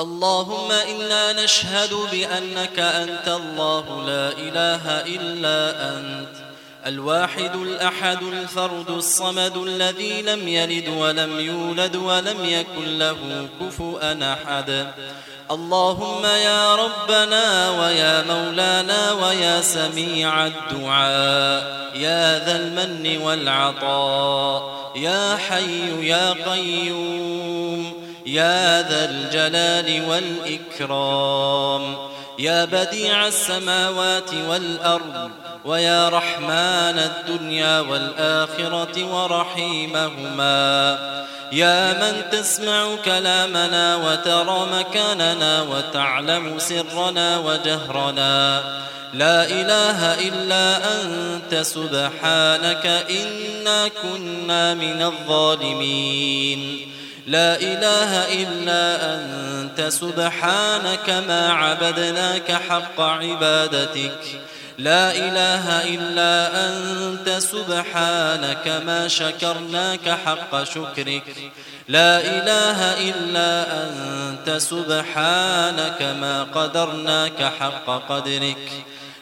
اللهم إنا نشهد بأنك أنت الله لا إله إلا أنت. الواحد الأحد الفرد الصمد الذي لم يلد ولم يولد ولم يكن له كفؤا أحد. اللهم يا ربنا ويا مولانا ويا سميع الدعاء يا ذا المن والعطاء يا حي يا قيوم. يا ذا الجلال والإكرام يا بديع السماوات والأرض ويا رحمن الدنيا والآخرة ورحيمهما. يا من تسمع كلامنا وترى مكاننا وتعلم سرنا وجهرنا. لا إله إلا أنت سبحانك إنا كنا من الظالمين. لا إله إلا أنت سبحانك ما عبدناك حق عبادتك. لا إله إلا أنت سبحانك ما شكرناك حق شكرك. لا إله إلا أنت سبحانك ما قدرناك حق قدرك.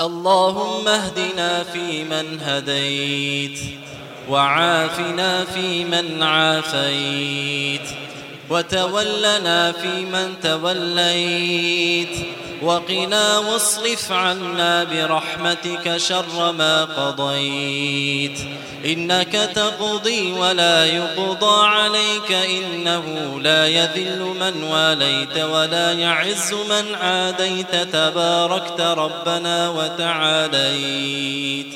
اللهم اهدنا فيمن هديت وعافنا فيمن عافيت وتولنا فيمن توليت وقنا واصرف عنا برحمتك شر ما قضيت. إنك تقضي ولا يقضى عليك إنه لا يذل من واليت ولا يعز من عاديت. تباركت ربنا وتعاليت.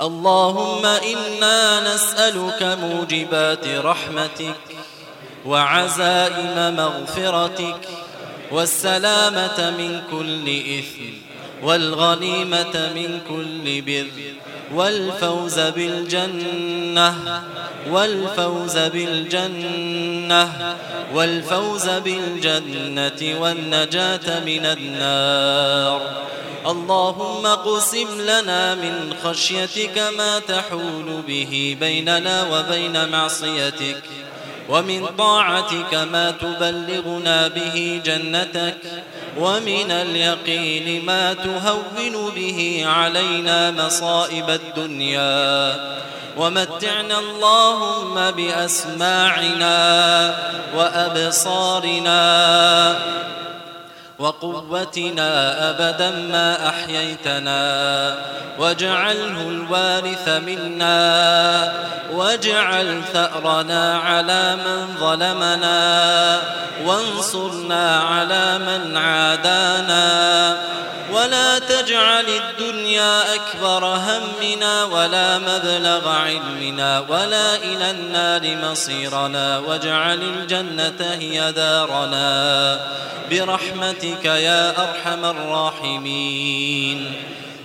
اللهم إنا نسألك موجبات رحمتك وعزائم مغفرتك والسلامة من كل إثم والغنيمة من كل بر والفوز بالجنة والفوز بالجنة والفوز بالجنة والنجاة من النار. اللهم قسم لنا من خشيتك ما تحول به بيننا وبين معصيتك. ومن طاعتك ما تبلغنا به جنتك ومن اليقين ما تهون به علينا مصائب الدنيا. ومتعنا اللهم بأسماعنا وأبصارنا وقوتنا أبدا ما أحييتنا. واجعله الوارث منا. واجعل ثأرنا على من ظلمنا. وانصرنا على من عادانا. ولا تجعل الدنيا أكبر همنا ولا مبلغ علمنا ولا إلى النار مصيرنا واجعل الجنة هي دارنا. برحمتك يا أرحم الراحمين.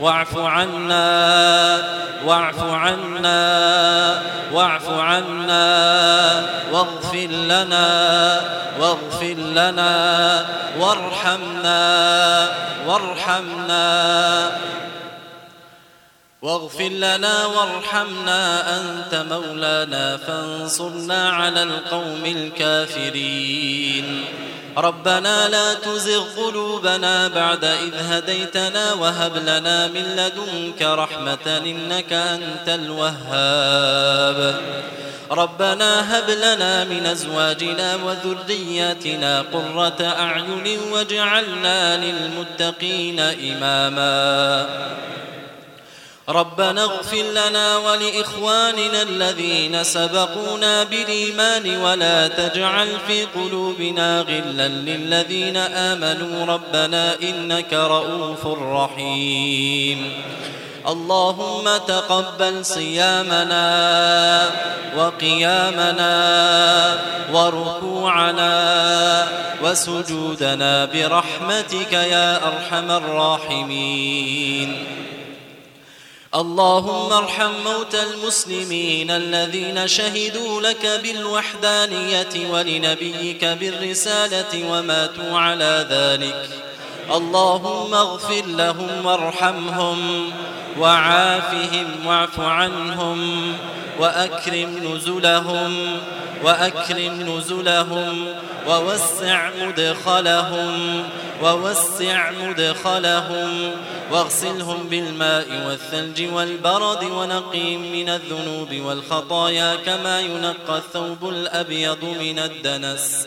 واعف عنا واعف عنا واعف عنا واغفر لنا واغفر لنا وارحمنا وارحمنا. واغفر لنا وارحمنا أنت مولانا فانصرنا على القوم الكافرين. ربنا لا تزغ قلوبنا بعد إذ هديتنا وهب لنا من لدنك رحمة إنك أنت الوهاب. ربنا هب لنا من أزواجنا وذرياتنا قرة أعين واجعلنا للمتقين إماما. ربنا اغفر لنا ولإخواننا الذين سبقونا بالإيمان ولا تجعل في قلوبنا غلا للذين آمنوا ربنا إنك رؤوف رحيم. اللهم تقبل صيامنا وقيامنا وركوعنا وسجودنا برحمتك يا أرحم الراحمين. اللهم ارحم موتى المسلمين الذين شهدوا لك بالوحدانية ولنبيك بالرسالة وماتوا على ذلك. اللهم اغفر لهم وارحمهم وعافهم واعف عنهم وأكرم نزلهم وأكرم نزلهم ووسع مدخلهم ووسع مدخلهم واغسلهم بالماء والثلج والبرد ونقيم من الذنوب والخطايا كما ينقى الثوب الأبيض من الدنس.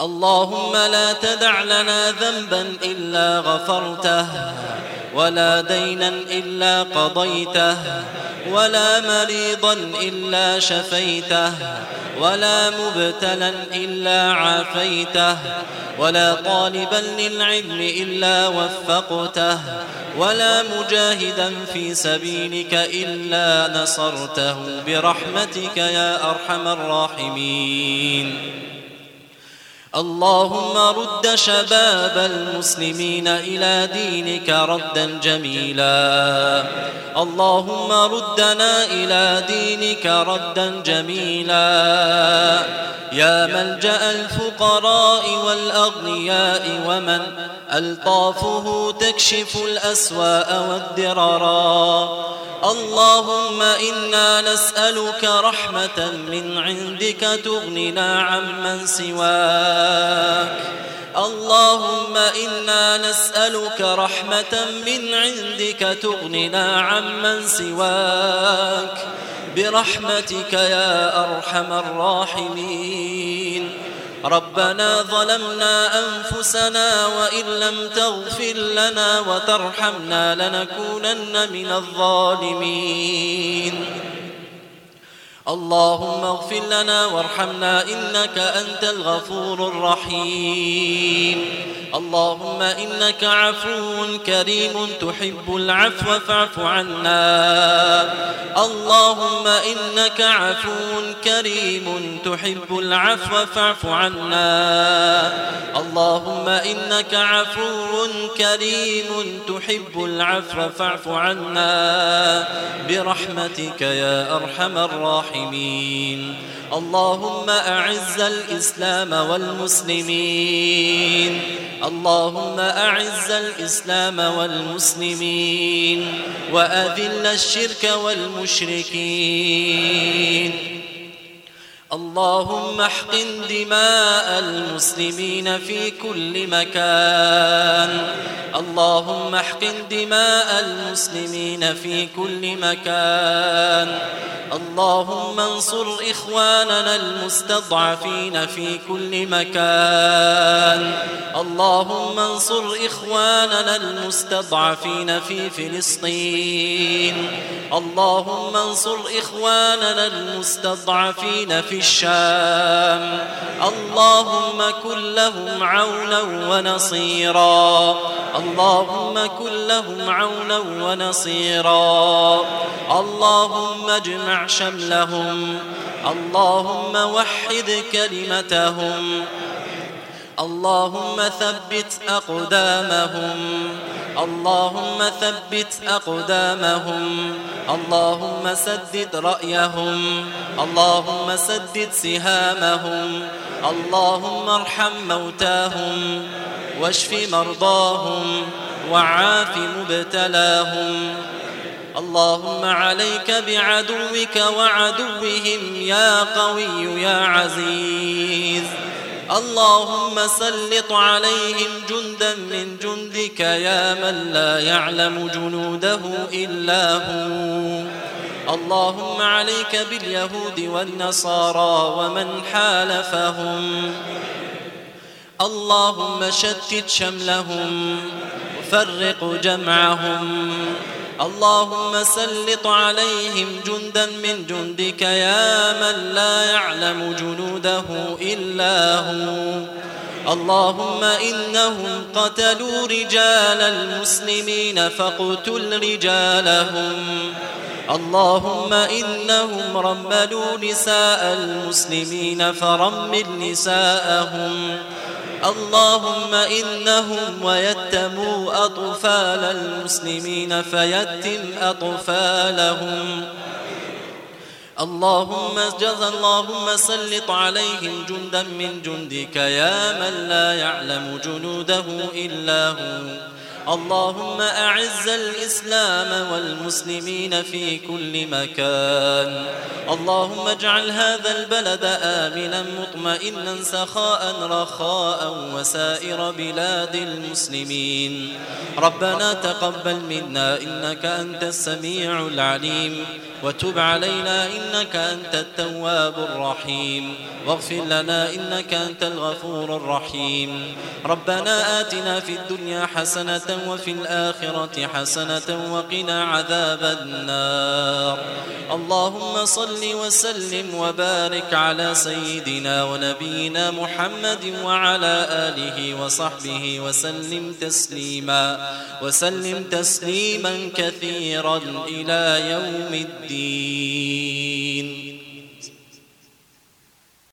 اللهم لا تدع لنا ذنبا إلا غفرته ولا دينا إلا قضيته ولا مريضا إلا شفيته ولا مبتلا إلا عافيته ولا طالبا للعلم إلا وفقته ولا مجاهدا في سبيلك إلا نصرته برحمتك يا أرحم الراحمين. اللهم رد شباب المسلمين إلى دينك ردا جميلا. اللهم ردنا إلى دينك ردا جميلا. يا ملجأ الفقراء والأغنياء ومن ألطافه تكشف الأسواء والدررا اللهم إنا نسألك رحمة من عندك تغننا عمن سواك. اللهم إنا نسألك رحمة من عندك تغننا عمن سواك. برحمتك يا أرحم الراحمين. ربنا ظلمنا أنفسنا وإن لم تغفر لنا وترحمنا لنكونن من الظالمين. اللهم اغفر لنا وارحمنا إنك أنت الغفور الرحيم. اللهم إنك عفو كريم تحب العفو فاعف عنا. اللهم إنك عفو كريم تحب العفو فاعف عنا. اللهم إنك عفو كريم تحب العفو فاعف عنا. برحمتك يا أرحم الراحمين. اللهم أعز الإسلام والمسلمين. اللهم أعز الإسلام والمسلمين. وأذل الشرك والمشركين. اللهم احقن دماء المسلمين في كل مكان. اللهم احقن دماء المسلمين في كل مكان. اللهم انصر إخواننا المستضعفين في كل مكان. اللهم انصر إخواننا المستضعفين في فلسطين. اللهم انصر إخواننا المستضعفين في الشام. اللهم كن لهم عونا ونصيرا. اللهم كن لهم عونا ونصيرا. اللهم اجمع شملهم. اللهم وحد كلمتهم. اللهم ثبت أقدامهم. اللهم ثبت أقدامهم. اللهم سدد رأيهم. اللهم سدد سهامهم. اللهم ارحم موتاهم. واشف مرضاهم. وعاف مبتلاهم. اللهم عليك بعدوك وعدوهم يا قوي يا عزيز. اللهم سلط عليهم جندا من جندك يا من لا يعلم جنوده إلا هو. اللهم عليك باليهود والنصارى ومن حالفهم. اللهم شتت شملهم وفرق جمعهم. اللهم سلط عليهم جندا من جندك يا من لا يعلم جنوده إلا هو. اللهم إنهم قتلوا رجال المسلمين فاقتل رجالهم. اللهم إنهم رملوا نساء المسلمين فرمل نساءهم. اللهم إنهم ويتموا أطفال المسلمين فيتم أطفالهم. اللهم جزى اللهم سلط عليهم جندا من جندك يا من لا يعلم جنوده إلا هو. اللهم أعز الإسلام والمسلمين في كل مكان. اللهم اجعل هذا البلد آمنا مطمئنا سخاء رخاء وسائر بلاد المسلمين. ربنا تقبل منا إنك أنت السميع العليم. وتب علينا إنك أنت التواب الرحيم. واغفر لنا إنك أنت الغفور الرحيم. ربنا آتنا في الدنيا حسنة وفي الآخرة حسنة وقنا عذاب النار. اللهم صل وسلم وبارك على سيدنا ونبينا محمد وعلى آله وصحبه وسلم تسليما. وسلم تسليما كثيرا إلى يوم الدين.